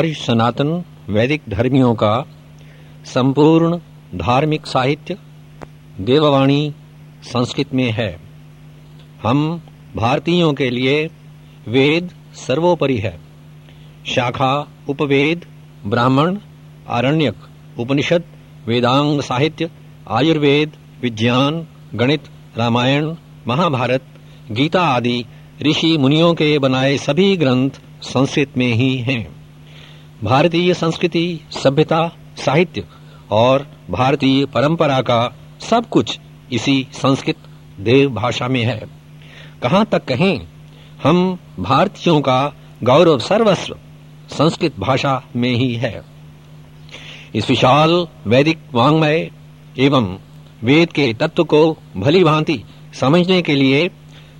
आर्य सनातन वैदिक धर्मियों का संपूर्ण धार्मिक साहित्य देववाणी संस्कृत में है। हम भारतीयों के लिए वेद सर्वोपरि है। शाखा, उपवेद, ब्राह्मण, आरण्यक, उपनिषद, वेदांग साहित्य, आयुर्वेद, विज्ञान, गणित, रामायण, महाभारत, गीता आदि ऋषि मुनियों के बनाए सभी ग्रंथ संस्कृत में ही हैं। भारतीय संस्कृति, सभ्यता, साहित्य और भारतीय परंपरा का सब कुछ इसी संस्कृत देव भाषा में है। कहाँ तक कहें, हम भारतीयों का गौरव सर्वस्व संस्कृत भाषा में ही है। इस विशाल वैदिक वांग्मय एवं वेद के तत्व को भली भांति समझने के लिए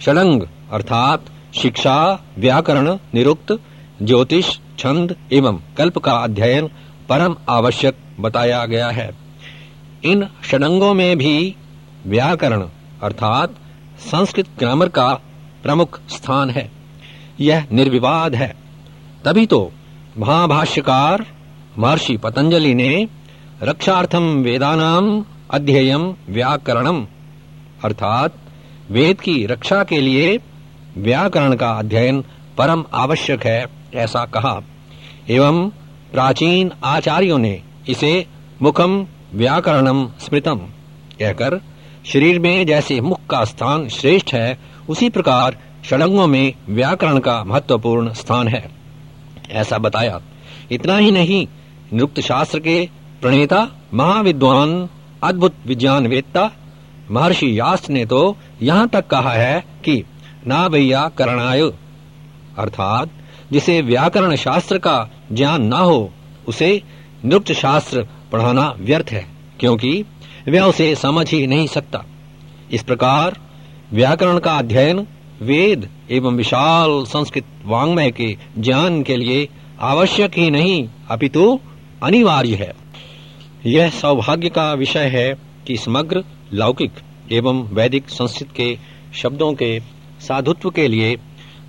षडंग अर्थात शिक्षा, व्याकरण, निरुक्त, ज्योतिष छंद एवं कल्प का अध्ययन परम आवश्यक बताया गया है। इन षडंगों में भी व्याकरण अर्थात संस्कृत ग्रामर का प्रमुख स्थान है। यह निर्विवाद है। तभी तो महाभाष्यकार महर्षि पतंजलि ने रक्षार्थम वेदानाम अध्ययम व्याकरणम अर्थात वेद की रक्षा के लिए व्याकरण का अध्ययन परम आवश्यक है। ऐसा कहा। एवं प्राचीन आचार्यों ने इसे मुखम व्याकरणम स्मृतम कहकर शरीर में जैसे मुख का स्थान श्रेष्ठ है, उसी प्रकार षडंगों में व्याकरण का महत्वपूर्ण स्थान है। ऐसा बताया, इतना ही नहीं निरुक्त शास्त्र के प्रणेता, महाविद्वान, अद्भुत विज्ञान वेत्ता महर्षि यास ने तो यहाँ तक कहा है कि ना भैया करणाय। अर्थात जिसे व्याकरण शास्त्र का ज्ञान न हो, उसे नृत्य शास्त्र पढ़ाना व्यर्थ है, क्योंकि वह उसे समझ ही नहीं सकता। इस प्रकार व्याकरण का अध्ययन वेद एवं विशाल संस्कृत वांग्मय के ज्ञान के लिए आवश्यक ही नहीं, अपितु अनिवार्य है। यह सौभाग्य का विषय है कि समग्र, लौकिक एवं वैदिक संस्कृत के शब्दों के साधुत्व के लिए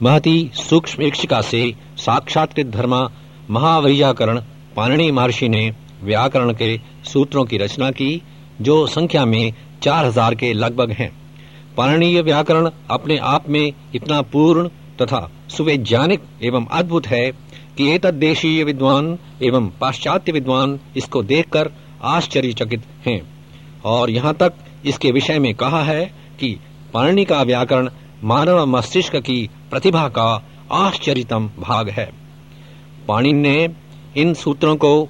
महती सूक्ष्म इक्षिका से साक्षात्कृत धर्मा महावैयाकरण पाणनी महर्षि ने व्याकरण के सूत्रों की रचना की, जो संख्या में चार हज़ार के लगभग हैं। पाणनीय व्याकरण अपने आप में इतना पूर्ण तथा सुवैज्ञानिक एवं अद्भुत है कि एक देशीय विद्वान एवं पाश्चात्य विद्वान इसको देखकर आश्चर्यचकित हैं। और यहाँ तक इसके विषय में कहा है कि पाणनी का व्याकरण मानव मस्तिष्क की प्रतिभा का आश्चर्यतम भाग है। पाणिन ने इन सूत्रों को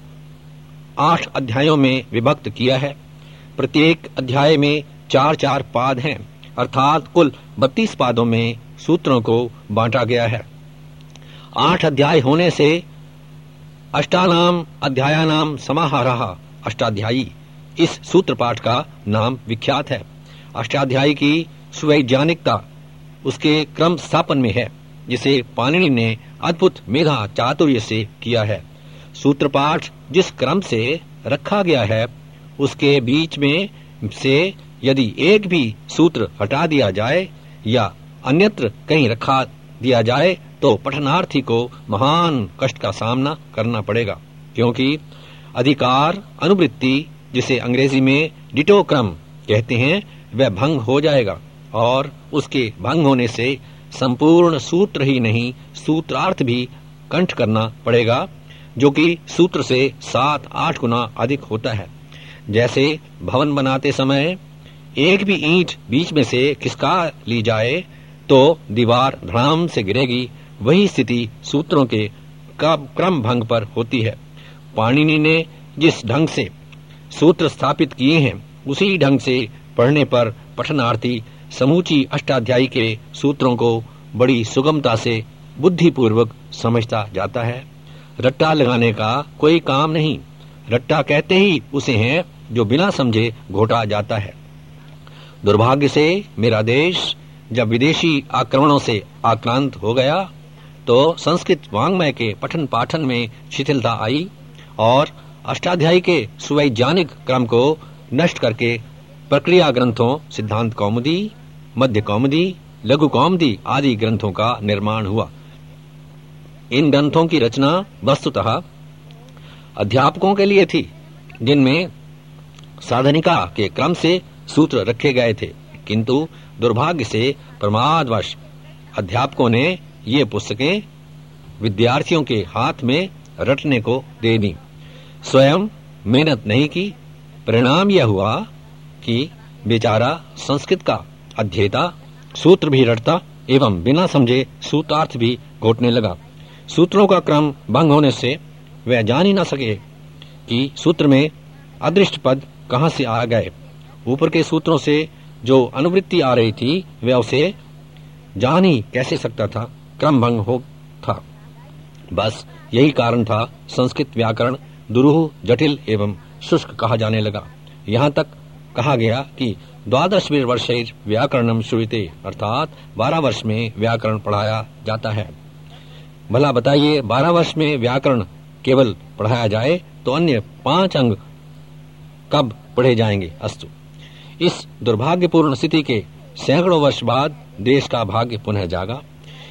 आठ अध्यायों में विभक्त किया है। प्रत्येक अध्याय में चार चार पाद हैं, अर्थात कुल बत्तीस पादों में सूत्रों को बांटा गया है। आठ अध्याय होने से अष्टानाम अध्यायानाम समाहारा अष्टाध्यायी, इस सूत्र पाठ का नाम विख्यात है। अष्टाध्यायी की स्वैज्ञानिकता उसके क्रम स्थापन में है, जिसे पाणिनि ने अद्भुत मेधा चातुर्य से किया है। सूत्र पाठ जिस क्रम से रखा गया है, उसके बीच में से यदि एक भी सूत्र हटा दिया जाए या अन्यत्र कहीं रखा दिया जाए तो पठनार्थी को महान कष्ट का सामना करना पड़ेगा, क्योंकि अधिकार अनुवृत्ति, जिसे अंग्रेज़ी में डिटो क्रम कहते हैं, वह भंग हो जाएगा। और उसके भंग होने से संपूर्ण सूत्र ही नहीं, सूत्रार्थ भी कंठ करना पड़ेगा, जो कि सूत्र से सात आठ गुना अधिक होता है। जैसे भवन बनाते समय एक भी ईंट बीच में से खिसका ली जाए तो दीवार धड़ाम से गिरेगी। वही स्थिति सूत्रों के क्रम भंग पर होती है। पाणिनि ने जिस ढंग से सूत्र स्थापित किए हैं, उसी ढंग से पढ़ने पर पठनार्थी समूची अष्टाध्यायी के सूत्रों को बड़ी सुगमता से बुद्धिपूर्वक समझता जाता है। रट्टा लगाने का कोई काम नहीं। रट्टा कहते ही उसे है जो बिना समझे घोटा जाता है। दुर्भाग्य से मेरा देश जब विदेशी आक्रमणों से आक्रांत हो गया तो संस्कृत वांग्मय के पठन पाठन में शिथिलता आई और अष्टाध्यायी के सुवैज्ञानिक क्रम को नष्ट करके प्रक्रिया ग्रंथों सिद्धांत कौमुदी मध्य कौमदी, लघु कौमदी आदि ग्रंथों का निर्माण हुआ। इन ग्रंथों की रचना वस्तुतः अध्यापकों के लिए थी, जिनमें साधनिका के क्रम से सूत्र रखे गए थे। किंतु दुर्भाग्य से प्रमादवश अध्यापकों ने ये पुस्तकें विद्यार्थियों के हाथ में रटने को दे दी। स्वयं मेहनत नहीं की, परिणाम यह हुआ कि बेचारा संस्कृत का अध्येता, सूत्र भी रटता एवं बिना समझे सूत्रार्थ भी घोटने लगा। सूत्रों का क्रम भंग होने से वह जान ही न सके कि सूत्र में अदृष्ट पद कहाँ से आ गए। ऊपर के सूत्रों से जो अनुवृत्ति आ रही थी, वह उसे जान ही कैसे सकता था? क्रम भंग हो था। बस यही कारण था, संस्कृत व्याकरण दुरूह, जटिल एवं शुष्क कहा जाने लगा। यहाँ तक कहा गया कि द्वादशवीर वर्ष व्याकरणम श्रुते अर्थात बारह वर्ष में व्याकरण पढ़ाया जाता है। भला बताइए बारह वर्ष में व्याकरण केवल पढ़ाया जाए तो अन्य पाँच अंग कब पढ़े जाएँगे? अस्तु। इस दुर्भाग्यपूर्ण स्थिति के सैकड़ों वर्ष बाद देश का भाग्य पुनः जागा।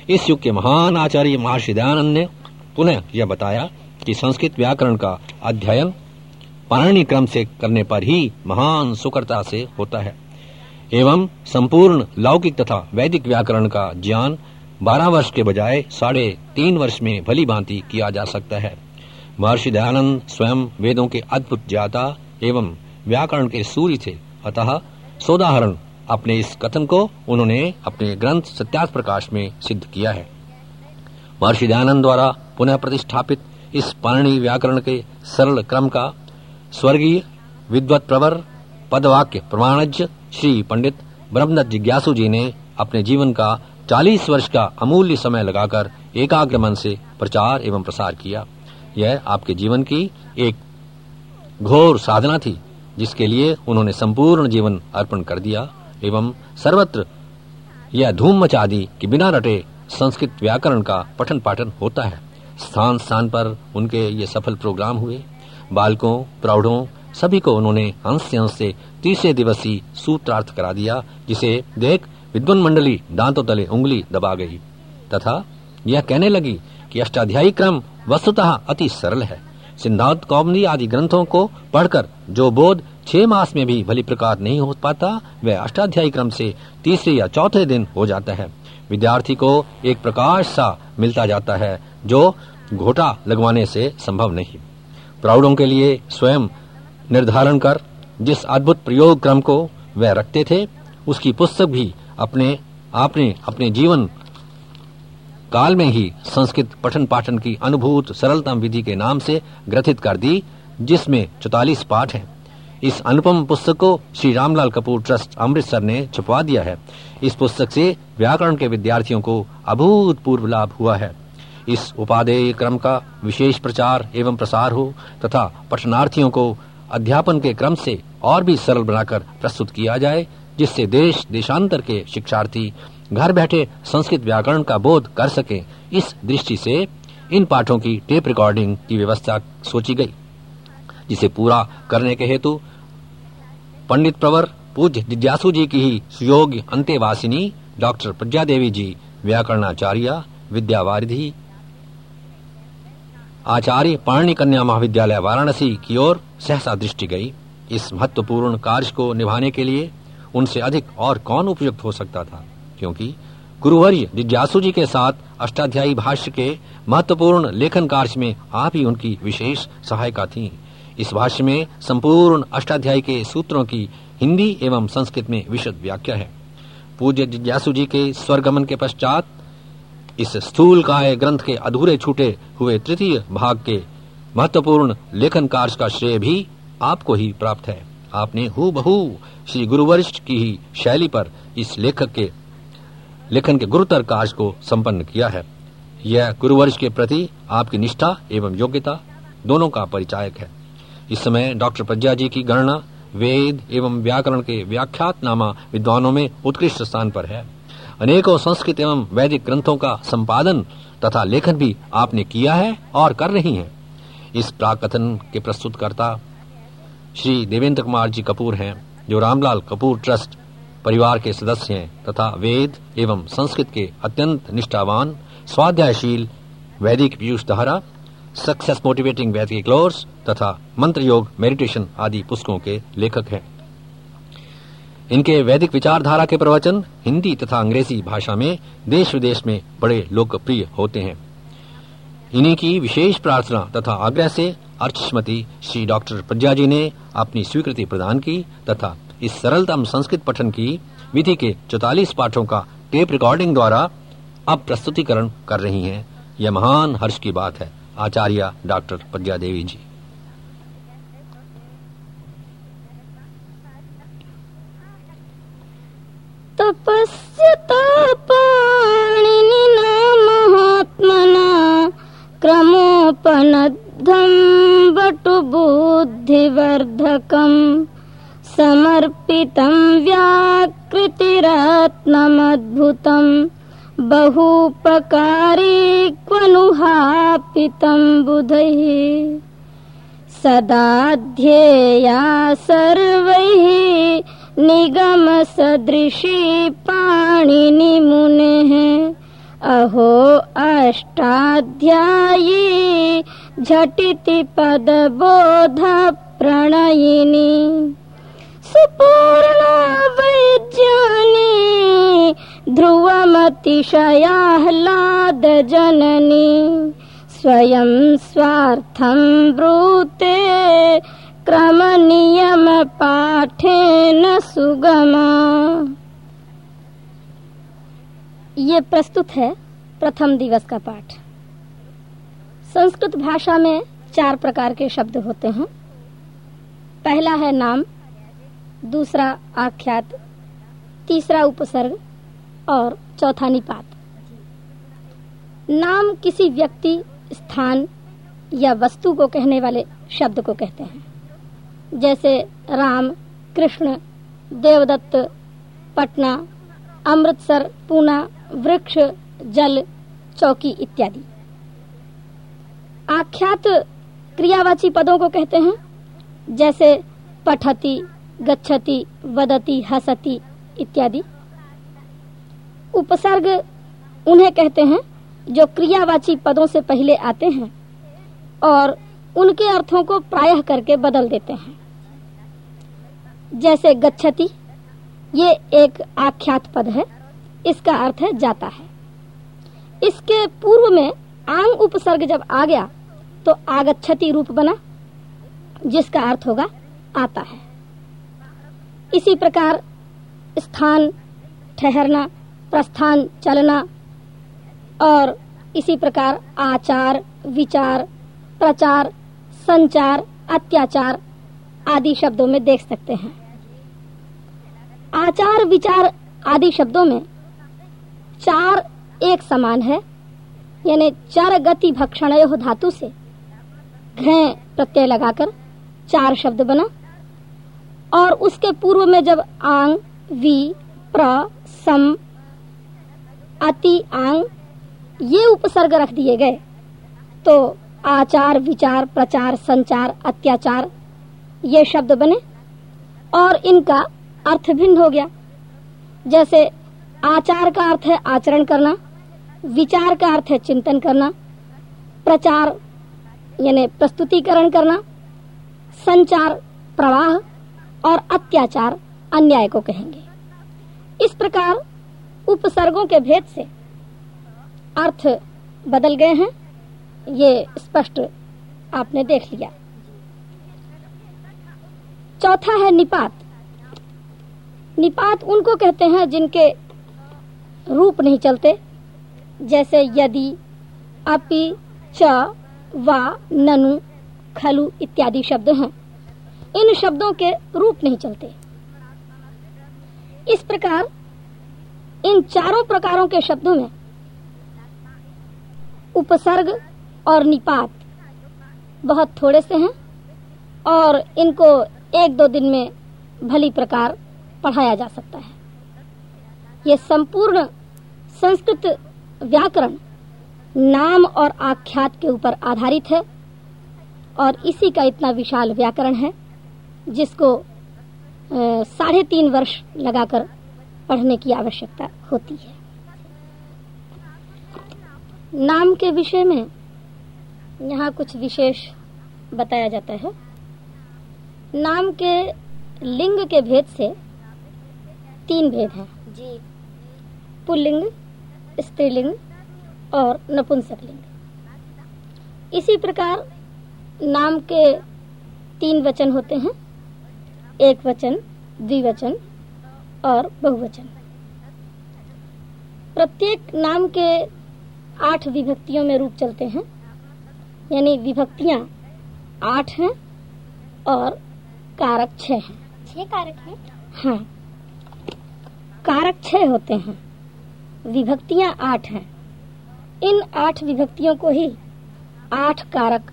इस युग के महान आचार्य महर्षि दयानंद ने पुनः यह बताया कि संस्कृत व्याकरण का अध्ययन पारणी क्रम से करने पर ही महान सुकरता से होता है। एवं संपूर्ण लौकिक तथा वैदिक व्याकरण का ज्ञान बारह वर्ष के बजाय साढ़े तीन वर्ष में भली भांति किया जा सकता है। महर्षि दयानंद स्वयं वेदों के अद्भुत ज्ञाता एवं व्याकरण के सूर्य थे। अतः सोदाहरण अपने इस कथन को उन्होंने अपने ग्रंथ सत्यार्थ प्रकाश में सिद्ध किया है। महर्षि दयानंद द्वारा पुनः प्रतिष्ठापित इस पाणी व्याकरण के सरल क्रम का स्वर्गीय विद्वत प्रवर पदवाक्य प्रमाणज श्री पंडित ब्रह्मदत्त जिज्ञासु जी ने अपने जीवन का 40 वर्ष का अमूल्य समय लगाकर एकाग्र मन से प्रचार एवं प्रसार किया। यह आपके जीवन की एक घोर साधना थी, जिसके लिए उन्होंने संपूर्ण जीवन अर्पण कर दिया एवं सर्वत्र यह धूम मचा दी कि बिना रटे संस्कृत व्याकरण का पठन पाठन होता है। स्थान स्थान पर उनके ये सफल प्रोग्राम हुए। बालकों, प्रौढ़ों सभी को उन्होंने हंस से हंस से तीसरे दिवसीय सूत्रार्थ करा दिया, जिसे देख विद्वन मंडली दांतों तले उंगली दबा गई। तथा यह कहने लगी कि अष्टाध्यायी क्रम वस्तुतः अति सरल है। सिद्धांत कौमनी आदि ग्रंथों को पढ़कर जो बोध छह मास में भी भली प्रकार नहीं हो पाता, वह अष्टाध्यायी क्रम से तीसरे या चौथे दिन हो जाता है। विद्यार्थी को एक प्रकाश सा मिलता जाता है, जो घोटा लगवाने से संभव नहीं। प्रौढ़ों के लिए स्वयं निर्धारण कर जिस अद्भुत प्रयोग क्रम को वह रखते थे, उसकी पुस्तक भी अपने, आपने अपने जीवन काल में ही संस्कृत पठन पाठन की अनुभूत सरलतम विधि के नाम से ग्रथित कर दी, जिसमें चौतालीस पाठ हैं। इस अनुपम पुस्तक को श्री रामलाल कपूर ट्रस्ट अमृतसर ने छुपवा दिया है। इस पुस्तक से व्याकरण के विद्यार्थियों को अभूतपूर्व लाभ हुआ है। इस उपादेय क्रम का विशेष प्रचार एवं प्रसार हो तथा पठनार्थियों को अध्यापन के क्रम से और भी सरल बनाकर प्रस्तुत किया जाए, जिससे देश देशांतर के शिक्षार्थी घर बैठे संस्कृत व्याकरण का बोध कर सके। इस दृष्टि से इन पाठों की टेप रिकॉर्डिंग की व्यवस्था सोची गई, जिसे पूरा करने के हेतु पंडित प्रवर पूज्य जिज्ञासु जी की ही सुयोग्य अंत्यवासिनी डॉक्टर प्रज्ञा देवी जी, व्याकरणाचार्य, विद्यावारिधि आचार्य पाणी कन्या महाविद्यालय वाराणसी की ओर सहसा दृष्टि गई। इस महत्वपूर्ण कार्य को निभाने के लिए उनसे अधिक और कौन उपयुक्त हो सकता था? क्योंकि गुरुवर्य जिज्ञासु जी के साथ अष्टाध्यायी भाष्य के महत्वपूर्ण लेखन कार्य में आप ही उनकी विशेष सहायता थी। इस भाष्य में संपूर्ण अष्टाध्यायी के सूत्रों की हिंदी एवं संस्कृत में विशद व्याख्या है। पूज्य जिज्ञासु जी के स्वर्गमन के पश्चात इस स्थूल काय ग्रंथ के अधूरे छूटे हुए तृतीय भाग के महत्वपूर्ण लेखन कार्य का श्रेय भी आपको ही प्राप्त है। आपने हु बहु श्री गुरुवरिष्ठ की ही शैली पर इस लेखक के लेखन के गुरुतर कार्य को संपन्न किया है। यह गुरुवरिष्ठ के प्रति आपकी निष्ठा एवं योग्यता दोनों का परिचायक है। इस समय डॉक्टर प्रज्ञा जी की गणना वेद एवं व्याकरण के व्याख्यात नामा विद्वानों में उत्कृष्ट स्थान पर है। अनेकों संस्कृत एवं वैदिक ग्रंथों का संपादन तथा लेखन भी आपने किया है और कर रही हैं। इस प्राकथन के प्रस्तुतकर्ता श्री देवेंद्र कुमार जी कपूर हैं, जो रामलाल कपूर ट्रस्ट परिवार के सदस्य हैं तथा वेद एवं संस्कृत के अत्यंत निष्ठावान, स्वाध्यायशील वैदिक पीयूष दहरा, सक्सेस मोटिवेटिंग वैदिक कोर्स तथा मंत्र योग मेडिटेशन आदि पुस्तकों के लेखक हैं। इनके वैदिक विचारधारा के प्रवचन हिंदी तथा अंग्रेज़ी भाषा में देश विदेश में बड़े लोकप्रिय होते हैं। इन्हीं की विशेष प्रार्थना तथा आग्रह से अर्चमती श्री डॉक्टर प्रज्ञा जी ने अपनी स्वीकृति प्रदान की तथा इस सरलतम संस्कृत पठन की विधि के चौतालीस पाठों का टेप रिकॉर्डिंग द्वारा अब प्रस्तुतिकरण कर रही हैं। यह महान हर्ष की बात है। आचार्य डॉक्टर प्रज्ञा देवी जी। तपस्यतापाणिनिना महात्मना क्रमोपनद्धम् बटुबुद्धिवर्धकम् समर्पितं व्याकृतिरत्नमद्भुतम् बहुपकारी क्वनुहापितं बुधैः। सदा ध्येया सर्वैः निगमसदृशी पाणिनि मुनेः। अहो अष्टाध्यायी झटिति पदबोधप्रणयिनि। सुपूर्णा वैज्ञानी ध्रुवमतिशयाह्लाद जननि स्वयं स्वार्थं ब्रूते क्रमनियम पाठेन सुगमा। ये प्रस्तुत है प्रथम दिवस का पाठ। संस्कृत भाषा में चार प्रकार के शब्द होते हैं। पहला है नाम, दूसरा आख्यात, तीसरा उपसर्ग और चौथा निपात। नाम किसी व्यक्ति, स्थान या वस्तु को कहने वाले शब्द को कहते हैं। जैसे राम, कृष्ण, देवदत्त, पटना, अमृतसर, पूना, वृक्ष, जल, चौकी इत्यादि। आख्यात क्रियावाची पदों को कहते हैं, जैसे पठती, गच्छति, वदति, हसति इत्यादि। उपसर्ग उन्हें कहते हैं, जो क्रियावाची पदों से पहले आते हैं और उनके अर्थों को प्रायः करके बदल देते हैं। जैसे गच्छति, ये एक आख्यात पद है। इसका अर्थ है जाता है। इसके पूर्व में आंग उपसर्ग जब आ गया तो आगच्छति रूप बना, जिसका अर्थ होगा आता है। इसी प्रकार स्थान, ठहरना, प्रस्थान, चलना, और इसी प्रकार आचार, विचार, प्रचार, संचार, अत्याचार आदि शब्दों में देख सकते हैं। आचार विचार आदि शब्दों में चार एक समान है, यानी चार गति भक्षण धातु से घृ प्रत्यय लगाकर चार शब्द बना। और उसके पूर्व में जब आंग, वी, प्र, सम, अति, आंग, ये उपसर्ग रख दिए गए तो आचार, विचार, प्रचार, संचार, अत्याचार, ये शब्द बने। और इनका अर्थ भिन्न हो गया। जैसे आचार का अर्थ है आचरण करना, विचार का अर्थ है चिंतन करना, प्रचार यानी प्रस्तुतिकरण करना, संचार प्रवाह और अत्याचार अन्याय को कहेंगे। इस प्रकार उपसर्गों के भेद से अर्थ बदल गए हैं। ये स्पष्ट आपने देख लिया। चौथा है निपात। निपात उनको कहते हैं जिनके रूप नहीं चलते। जैसे यदि, अपि, च, वा, ननु, खलु इत्यादि शब्द हैं। इन शब्दों के रूप नहीं चलते। इस प्रकार, इन चारों प्रकारों के शब्दों में उपसर्ग और निपात बहुत थोड़े से हैं और इनको एक दो दिन में भली प्रकार पढ़ाया जा सकता है। ये संपूर्ण संस्कृत व्याकरण नाम और आख्यात के ऊपर आधारित है और इसी का इतना विशाल व्याकरण है, जिसको साढ़े तीन वर्ष लगाकर पढ़ने की आवश्यकता होती है। नाम के विषय में यहाँ कुछ विशेष बताया जाता है। नाम के लिंग के भेद से तीन भेद हैं। जी। पुल्लिंग स्त्रीलिंग और नपुंसक लिंग इसी प्रकार नाम के तीन वचन होते हैं। एक वचन द्विवचन और बहुवचन। प्रत्येक नाम के आठ विभक्तियों में रूप चलते हैं। यानी विभक्तियाँ आठ हैं और कारक छह हैं। छह कारक हैं? हाँ। कारक छह होते हैं। विभक्तियाँ आठ हैं। इन आठ विभक्तियों को ही आठ कारक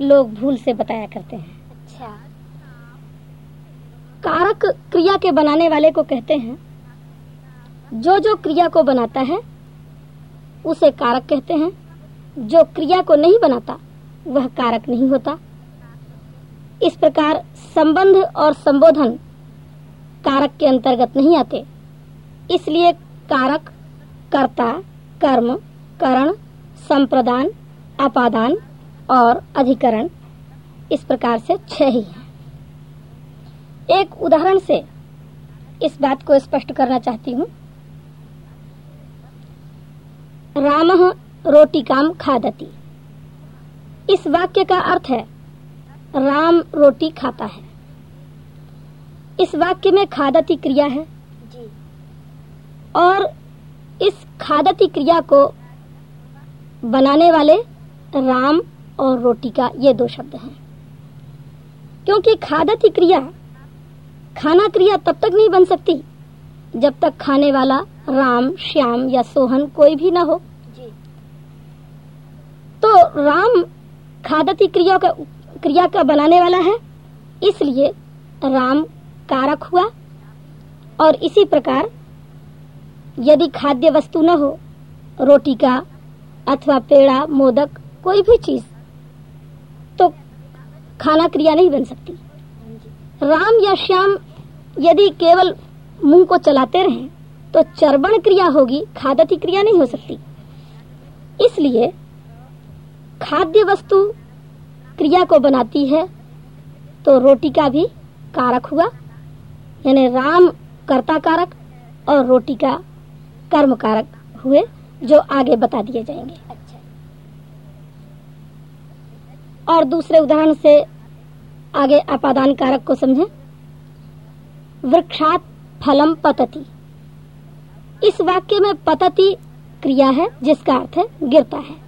लोग भूल से बताया करते हैं। अच्छा। कारक क्रिया के बनाने वाले को कहते हैं जो जो क्रिया को बनाता है उसे कारक कहते हैं। जो क्रिया को नहीं बनाता वह कारक नहीं होता। इस प्रकार संबंध और संबोधन कारक के अंतर्गत नहीं आते। इसलिए कारक, कर्ता, कर्म, करण, संप्रदान, अपादान और अधिकरण इस प्रकार से छह ही हैं। एक उदाहरण से इस बात को स्पष्ट करना चाहती हूँ। राम रोटिकाम खादती। इस वाक्य का अर्थ है, राम रोटी खाता है। इस वाक्य में खादती क्रिया है। और इस खादती क्रिया को बनाने वाले राम और रोटी का ये दो शब्द हैं। क्योंकि खादती क्रिया खाना क्रिया तब तक नहीं बन सकती जब तक खाने वाला राम श्याम या सोहन कोई भी ना हो। जी। तो राम खादती क्रिया का क्रिया का बनाने वाला है इसलिए राम कारक हुआ और इसी प्रकार यदि खाद्य वस्तु न हो, रोटी का अथवा पेड़ा, मोदक, कोई भी चीज़ तो खाना क्रिया नहीं बन सकती। राम या श्याम यदि केवल मुँह को चलाते रहें तो चर्बण क्रिया होगी, खादती क्रिया नहीं हो सकती। इसलिए खाद्य वस्तु क्रिया को बनाती है तो रोटी का भी कारक हुआ, यानी राम कर्ता कारक और रोटी का कर्म कारक हुए जो आगे बता दिए जाएँगे। अच्छा। और दूसरे उदाहरण से आगे अपादान कारक को समझें। वृक्षात फलम पतति। इस वाक्य में पतति क्रिया है जिसका अर्थ है गिरता है।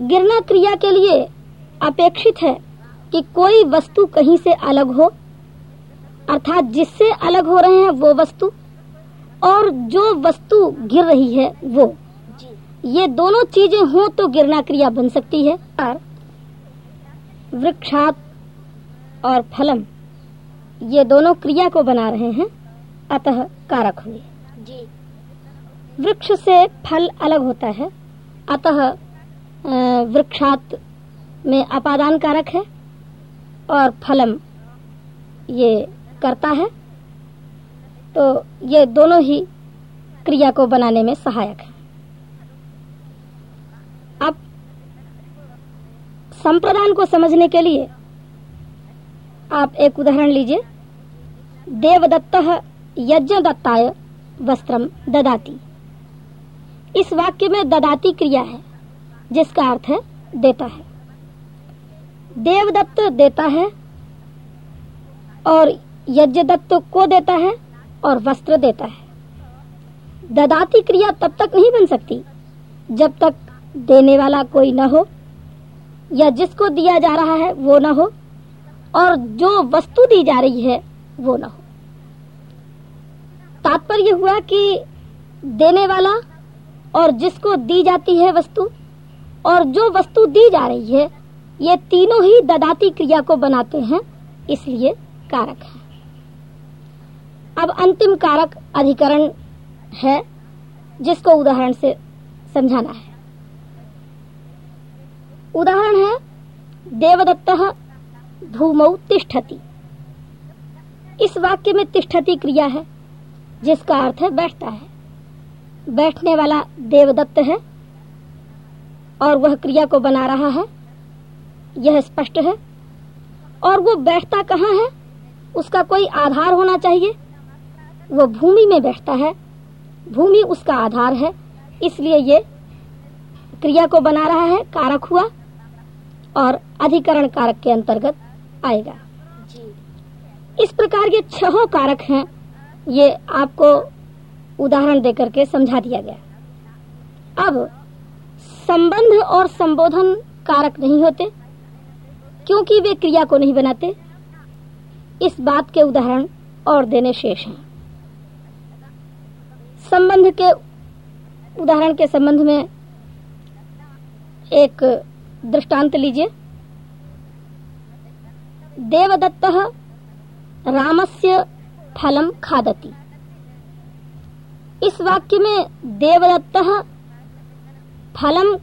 गिरना क्रिया के लिए अपेक्षित है कि कोई वस्तु कहीं से अलग हो अर्थात जिससे अलग हो रहे हैं वो वस्तु और जो वस्तु गिर रही है वो। जी। ये दोनों चीज़ें हो तो गिरना क्रिया बन सकती है। और? वृक्षात और फलम ये दोनों क्रिया को बना रहे हैं। अतः कारक हुए वृक्ष से फल अलग होता है। अतः वृक्षात में अपादान कारक है और फलम ये करता है। तो ये दोनों ही क्रिया को बनाने में सहायक है। अब संप्रदान को समझने के लिए आप एक उदाहरण लीजिए। देवदत्त यज्ञ दत्ताय वस्त्रम ददाती। इस वाक्य में ददाती क्रिया है, जिसका अर्थ है देता है। देवदत्त देता है और यज्ञ दत्त को देता है और वस्त्र देता है। ददाती क्रिया तब तक नहीं बन सकती, जब तक देने वाला कोई न हो, या जिसको दिया जा रहा है वो न हो, और जो वस्तु दी जा रही है वो न हो। तात्पर्य हुआ कि देने वाला और जिसको दी जाती है वस्तु, और जो वस्तु दी जा रही है, ये तीनों ही ददाती क्रिया को बनाते हैं, इसलिए कारक है। अब अंतिम कारक अधिकरण है, जिसको उदाहरण से समझाना है। उदाहरण है, देवदत्त भूमौ तिष्ठति। इस वाक्य में तिष्ठति क्रिया है, जिसका अर्थ है बैठता है। बैठने वाला देवदत्त है, और वह क्रिया को बना रहा है, यह स्पष्ट है। और वो बैठता कहाँ है, उसका कोई आधार होना चाहिए। वो भूमि में बैठता है। भूमि उसका आधार है। इसलिए ये क्रिया को बना रहा है कारक हुआ और अधिकरण कारक के अंतर्गत आएगा। इस प्रकार ये छह कारक हैं ये आपको उदाहरण देकर के समझा दिया गया। अब संबंध और संबोधन कारक नहीं होते क्योंकि वे क्रिया को नहीं बनाते। इस बात के उदाहरण और देने शेष हैं। संबंध के, उदाहरण के संबंध में एक दृष्टांत लीजिए। देवदत्त रामस्य फलम खादति। इस वाक्य में देवदत्त फलम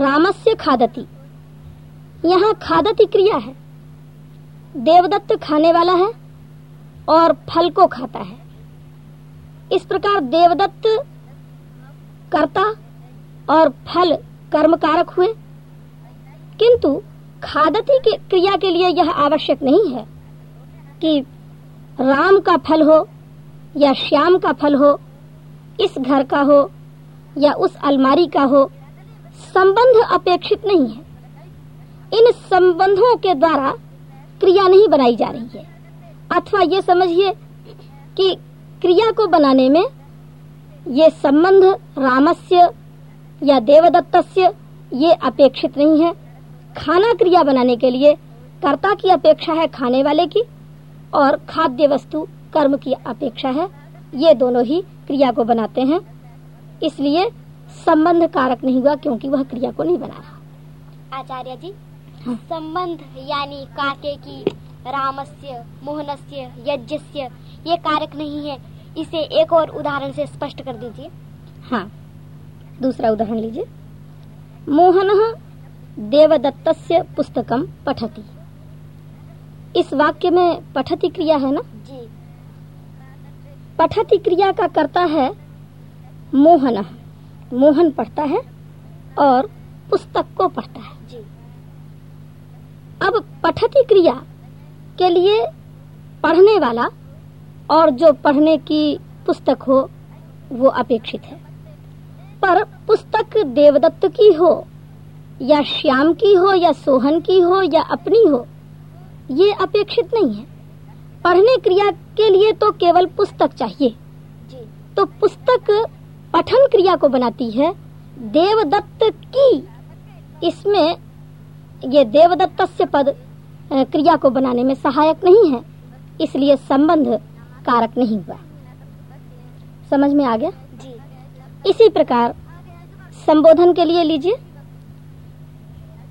रामस्य खादति। यहाँ खादति क्रिया है। देवदत्त खाने वाला है और फल को खाता है। इस प्रकार देवदत्त कर्ता और फल कर्म कारक हुए। किंतु खादती के क्रिया के लिए यह आवश्यक नहीं है कि राम का फल हो या श्याम का फल हो, इस घर का हो या उस अलमारी का हो, संबंध अपेक्षित नहीं है। इन संबंधों के द्वारा क्रिया नहीं बनाई जा रही है। अथवा ये समझिए कि क्रिया को बनाने में ये संबंध रामस्य या देवदत्तस्य ये अपेक्षित नहीं है। खाना क्रिया बनाने के लिए कर्ता की अपेक्षा है खाने वाले की और खाद्य वस्तु कर्म की अपेक्षा है। ये दोनों ही क्रिया को बनाते हैं। इसलिए संबंध कारक नहीं हुआ क्योंकि वह क्रिया को नहीं बना रहा। आचार्य जी हाँ। संबंध यानी काके की रामस्य मोहनस्य यज्ञस्य ये कारक नहीं है। इसे एक और उदाहरण से स्पष्ट कर दीजिए। हाँ दूसरा उदाहरण लीजिए। मोहन देवदत्तस्य पुस्तकम पठती। इस वाक्य में पठति क्रिया है ना? जी। पठति क्रिया का करता है मोहन। मोहन पढ़ता है और पुस्तक को पढ़ता है। जी। अब पठति क्रिया के लिए पढ़ने वाला और जो पढ़ने की पुस्तक हो, वो अपेक्षित है। पर पुस्तक देवदत्त की हो, या श्याम की हो, या सोहन की हो, या अपनी हो, ये अपेक्षित नहीं है। पढ़ने क्रिया के लिए तो केवल पुस्तक चाहिए। तो पुस्तक पठन क्रिया को बनाती है देवदत्त की। इसमें ये देवदत्त पद क्रिया को बनाने में सहायक नहीं है। इसलिए संबंध कारक नहीं हुआ। समझ में आ गया? जी। इसी प्रकार संबोधन के लिए लीजिए।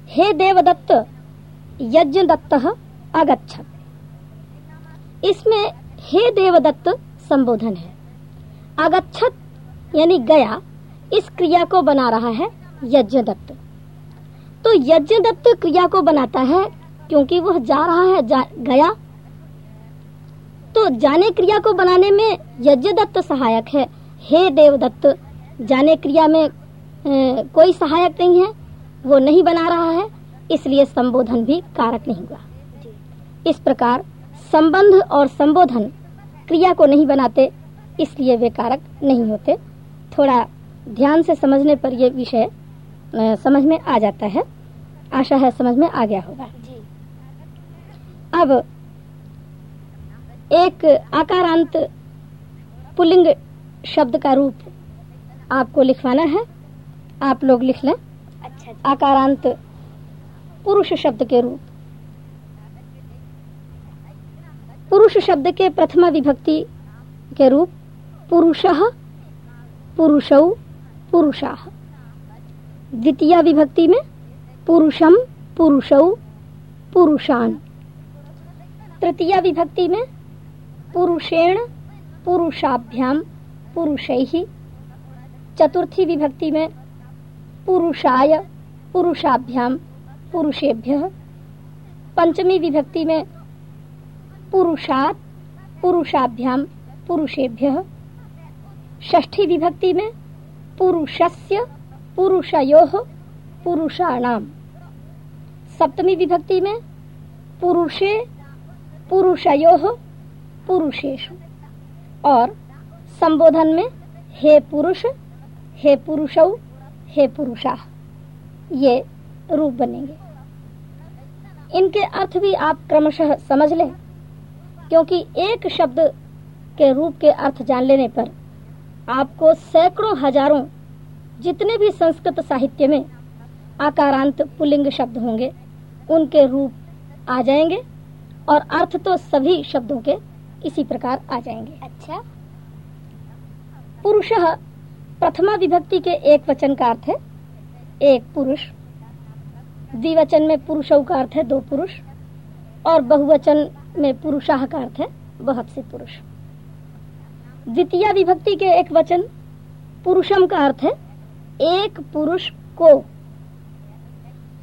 हे देवदत्त यज्ञ दत्त अगच्छत इसमें हे देवदत्त संबोधन है। अगच्छत यानी गया इस क्रिया को बना रहा है यज्ञ दत्त तो यज्ञ दत्त क्रिया को बनाता है क्योंकि वह जा रहा है जा, गया तो जाने क्रिया को बनाने में यज्ञ दत्त सहायक है। हे देवदत्त जाने क्रिया में अ, कोई सहायक नहीं है। वो नहीं बना रहा है इसलिए संबोधन भी कारक नहीं हुआ। इस प्रकार संबंध और संबोधन क्रिया को नहीं बनाते इसलिए वे कारक नहीं होते। थोड़ा ध्यान से समझने पर यह विषय समझ में आ जाता है। आशा है समझ में आ गया होगा। अब एक आकारांत पुलिंग शब्द का रूप आपको लिखवाना है। आप लोग लिख लें। अच्छा। आकारांत पुरुष शब्द के रूप। पुरुष शब्द के प्रथमा विभक्ति के रूप पुरुष पुरुषौ पुरुषाः। द्वितीय विभक्ति में पुरुषम पुरुषौ पुरुषान। तृतीय विभक्ति में पुरुषेण पुरुषाभ्याम पुरुषैः। चतुर्थी विभक्ति में पुरुषाय पुरुषाभ्याम पुरुषेभ्यः। पंचमी विभक्ति में पुरुषात् पुरुषाभ्याम पुरुषेभ्यः। षष्ठी विभक्ति में पुरुषस्य पुरुषयोः पुरुषाणाम। सप्तमी विभक्ति में पुरुषे पुरुषयो पुरुषेशु और संबोधन में, हे पुरुष, हे पुरुषौ, हे पुरुषा, ये रूप बनेंगे। इनके अर्थ भी आप क्रमशः समझ लें, क्योंकि एक शब्द के रूप के अर्थ जान लेने पर आपको सैकड़ों हज़ारों जितने भी संस्कृत साहित्य में आकारांत पुलिंग शब्द होंगे, उनके रूप आ जाएँगे, और अर्थ तो सभी शब्दों के इसी प्रकार आ जाएँगे। अच्छा। पुरुष प्रथमा विभक्ति के एक वचन का अर्थ है एक पुरुष। द्विवचन में पुरुषों का अर्थ है दो पुरुष और बहुवचन में पुरुषाह का अर्थ है बहुत से पुरुष। द्वितीय विभक्ति के एक वचन पुरुषम का अर्थ है एक पुरुष को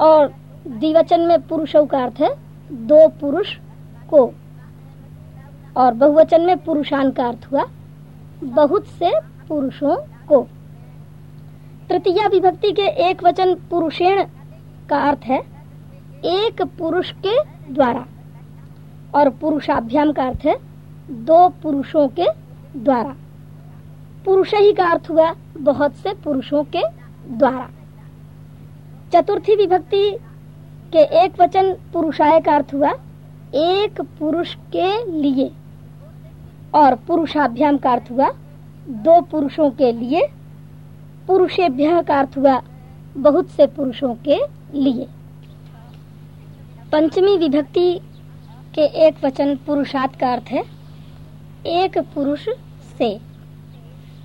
और द्विवचन में पुरुषों का अर्थ है दो पुरुष को। और बहुवचन में पुरुषान का अर्थ हुआ, बहुत से पुरुषों को। तृतीय विभक्ति के एक वचन पुरुषेण का अर्थ है, एक पुरुष के द्वारा। और पुरुषाभ्याम का अर्थ है, दो पुरुषों के द्वारा। पुरुष ही का अर्थ हुआ, बहुत से पुरुषों के द्वारा। चतुर्थी विभक्ति के एक वचन पुरुषाय का अर्थ हुआ, एक पुरुष के लिए। और पुरुषाभ्याम का अर्थ हुआ, दो पुरुषों के लिए पुरुषेभ्य का अर्थ हुआ, बहुत से पुरुषों के लिए पंचमी विभक्ति के एक वचन पुरुषार्थ का अर्थ है, एक पुरुष से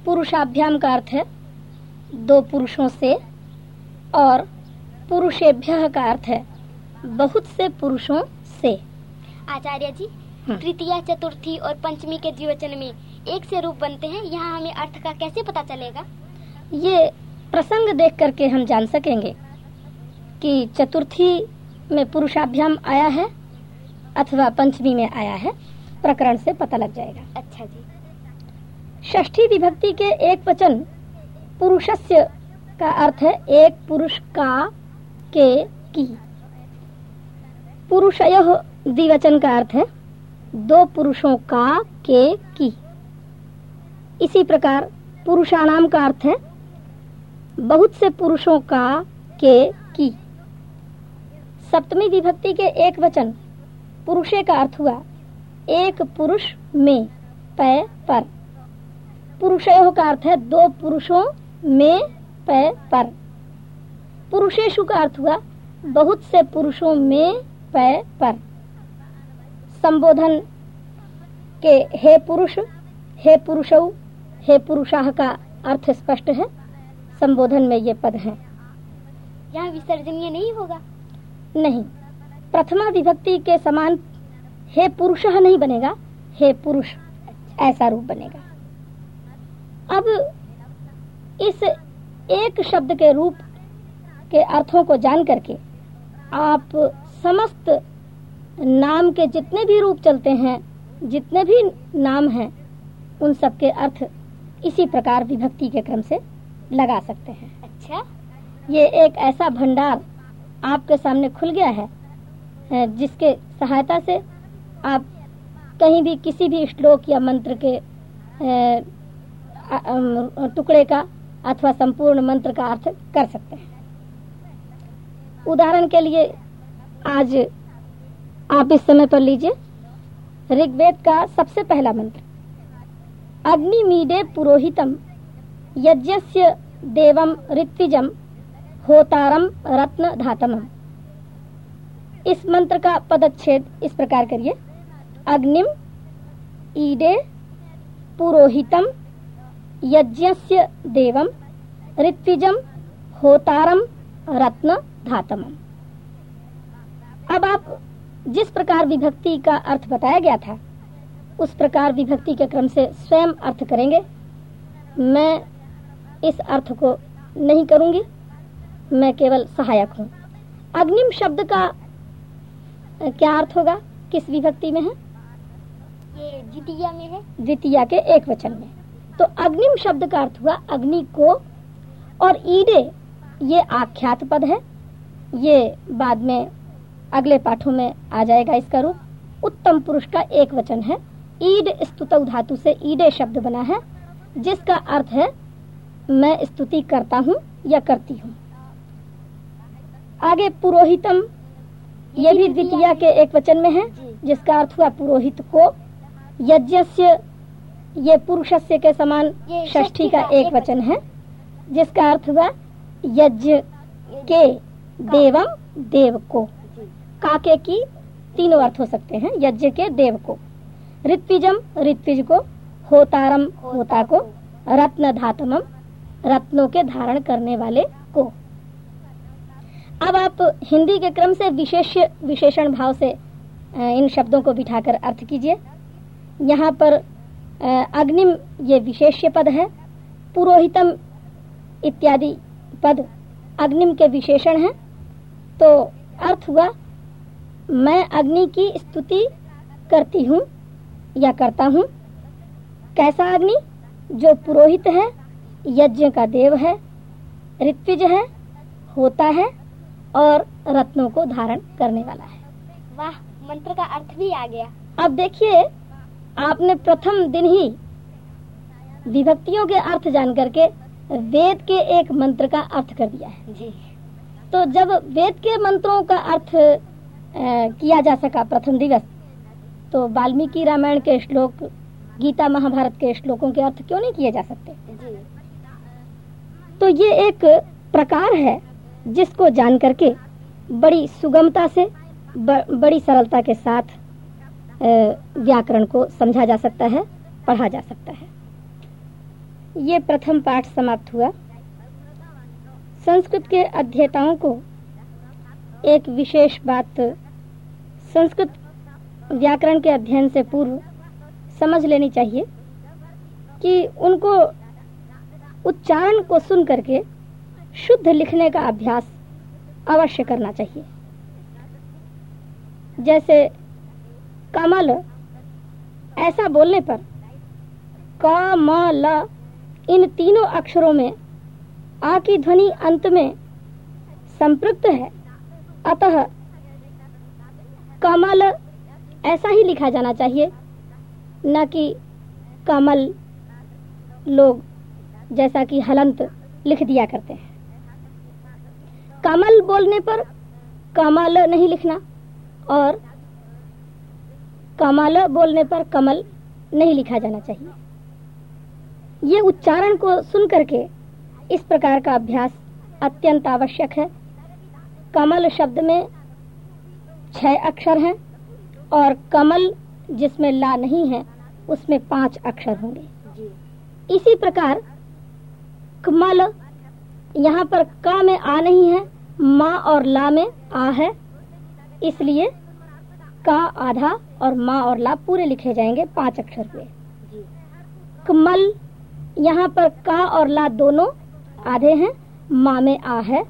पुरुषाभ्याम का अर्थ है, दो पुरुषों से, और पुरुषेभ्य का अर्थ है, बहुत से पुरुषों से आचार्य जी। तृतीया चतुर्थी और पंचमी के द्विवचन में एक से रूप बनते हैं। यहाँ हमें अर्थ का कैसे पता चलेगा? ये प्रसंग देख करके हम जान सकेंगे कि चतुर्थी में पुरुषाभ्याम आया है अथवा पंचमी में आया है। प्रकरण से पता लग जाएगा। अच्छा जी। षष्ठी विभक्ति के एक वचन पुरुषस्य का अर्थ है एक पुरुष का के की। पुरुषय द्विवचन का अर्थ है दो पुरुषों का के की। इसी प्रकार पुरुषाणाम का अर्थ है, बहुत से पुरुषों का के की। सप्तमी विभक्ति के एक वचन, पुरुषे का अर्थ हुआ, एक पुरुष में, पै, पर। पुरुषयो का अर्थ है, दो पुरुषों में, पै, पर। पुरुषेशु का अर्थ हुआ, बहुत से पुरुषों में, पै, पर। संबोधन के हे पुरुष हे पुरुषौ हे पुरुषाह का अर्थ स्पष्ट है। संबोधन में ये पद है। यहाँ विसर्जनीय नहीं होगा? नहीं। प्रथमा विभक्ति के समान हे पुरुष नहीं बनेगा हे पुरुष ऐसा रूप बनेगा। अब इस एक शब्द के रूप के अर्थों को जान करके आप समस्त नाम के जितने भी रूप चलते हैं जितने भी नाम हैं उन सब के अर्थ इसी प्रकार विभक्ति के क्रम से लगा सकते हैं। अच्छा। ये एक ऐसा भंडार आपके सामने खुल गया है जिसके सहायता से आप कहीं भी किसी भी श्लोक या मंत्र के टुकड़े का अथवा संपूर्ण मंत्र का अर्थ कर सकते हैं। उदाहरण के लिए आज आप इस समय पर लीजिए। ऋग्वेद का सबसे पहला मंत्र। अग्निमीडे पुरोहितम, यज्ञस्य देवम ऋत्विजम, होतारम रत्न धातमम इस मंत्र का पदच्छेद इस प्रकार करिए। अग्निम, ईडे, पुरोहितम, यज्ञस्य देवम, ऋत्विजम, होतारम रत्न धातम अब आप जिस प्रकार विभक्ति का अर्थ बताया गया था उस प्रकार विभक्ति के क्रम से स्वयं अर्थ करेंगे। मैं इस अर्थ को नहीं करूँगी मैं केवल सहायक हूँ। अग्निम शब्द का क्या अर्थ होगा? किस विभक्ति में है? ये द्वितीय में है। द्वितीय के एक वचन में। तो अग्निम शब्द का अर्थ हुआ अग्नि को और ईडे ये आख्यात पद है। ये बाद में अगले पाठों में आ जाएगा इसका रूप। उत्तम पुरुष का एक वचन है। ईड स्तुत धातु से ईडे शब्द बना है जिसका अर्थ है मैं स्तुति करता हूँ या करती हूँ। आगे पुरोहितम ये भी द्वितीय के एक वचन में है जिसका अर्थ हुआ पुरोहित को यज्ञ ये पुरुषस्य के समान षष्ठी का एक वचन है जिसका अर्थ हुआ यज्ञ के देवम देव को काके की तीनों अर्थ हो सकते हैं, यज्ञ के देव को। ऋत्विजम, ऋत्विज को, होतारम होता को रत्न धातमम रत्नों के धारण करने वाले को। अब आप हिंदी के क्रम से विशेष, विशेषण भाव से इन शब्दों को बिठाकर अर्थ कीजिए। यहाँ पर अग्निम ये विशेष्य पद है, पुरोहितम इत्यादि पद अग्निम के विशेषण हैं। तो अर्थ हुआ मैं अग्नि की स्तुति करती हूँ या करता हूँ। कैसा अग्नि? जो पुरोहित है यज्ञ का देव है ऋत्विज है होता है और रत्नों को धारण करने वाला है। वाह मंत्र का अर्थ भी आ गया। अब देखिए आपने प्रथम दिन ही विभक्तियों के अर्थ जान करके वेद के एक मंत्र का अर्थ कर दिया है। जी। तो जब वेद के मंत्रों का अर्थ किया जा सका प्रथम दिवस। तो वाल्मीकि रामायण के श्लोक गीता महाभारत के श्लोकों के अर्थ क्यों नहीं किए जा सकते? तो ये एक प्रकार है जिसको जान करके बड़ी सुगमता से ब, बड़ी सरलता के साथ व्याकरण को समझा जा सकता है पढ़ा जा सकता है। ये प्रथम पाठ समाप्त हुआ। संस्कृत के अध्येताओं को एक विशेष बात संस्कृत व्याकरण के अध्ययन से पूर्व समझ लेनी चाहिए कि उनको उच्चारण को सुन करके शुद्ध लिखने का अभ्यास अवश्य करना चाहिए। जैसे कमल, ऐसा बोलने पर क म ल इन तीनों अक्षरों में आ की ध्वनि अंत में संपृक्त है। अतः कमल ऐसा ही लिखा जाना चाहिए। न कि कमल लोग जैसा कि हलंत लिख दिया करते हैं। कमल बोलने पर कमल नहीं लिखना और कमल बोलने पर कमल नहीं लिखा जाना चाहिए। ये उच्चारण को सुन करके इस प्रकार का अभ्यास अत्यंत आवश्यक है। कमल शब्द में छह अक्षर हैं और कमल जिसमें ला नहीं है उसमें पाँच अक्षर होंगे। इसी प्रकार कमल यहाँ पर क में आ नहीं है माँ और ला में आ है इसलिए का आधा और माँ और ला पूरे लिखे जाएँगे पाँच अक्षर हुए कमल यहाँ पर का और ला दोनों आधे हैं माँ में आ है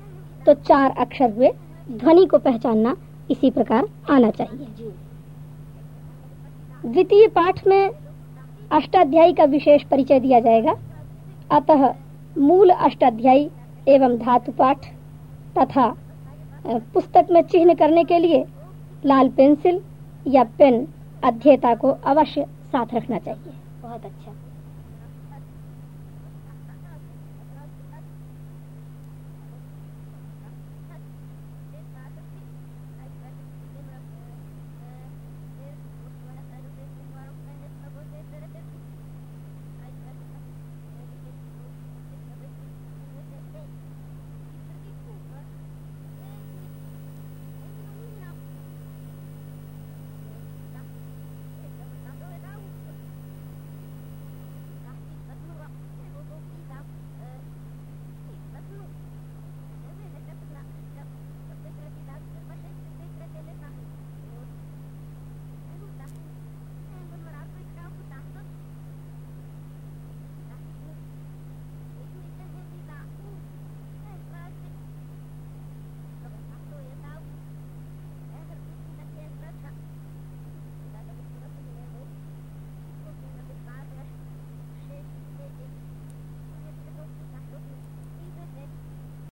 तो चार अक्षर हुए ध्वनि को पहचानना इसी प्रकार आना चाहिए। द्वितीय पाठ में अष्टाध्यायी का विशेष परिचय दिया जाएगा। अतः मूल अष्टाध्यायी एवं धातु पाठ तथा पुस्तक में चिन्ह करने के लिए लाल पेंसिल या पेन अध्येता को अवश्य साथ रखना चाहिए। बहुत अच्छा।